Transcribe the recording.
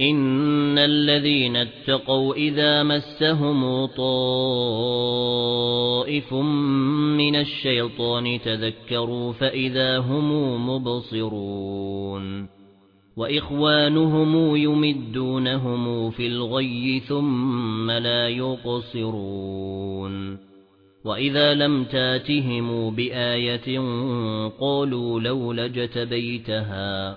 إن الذين اتقوا إذا مسهم طائف من الشيطان تذكروا فإذا هم مبصرون وإخوانهم يمدونهم في الغي ثم لا يقصرون وَإِذَا لَمْ تَأْتِهِمْ بِآيَةٍ قَالُوا لَوْلَا جَتَبَيْتَهَا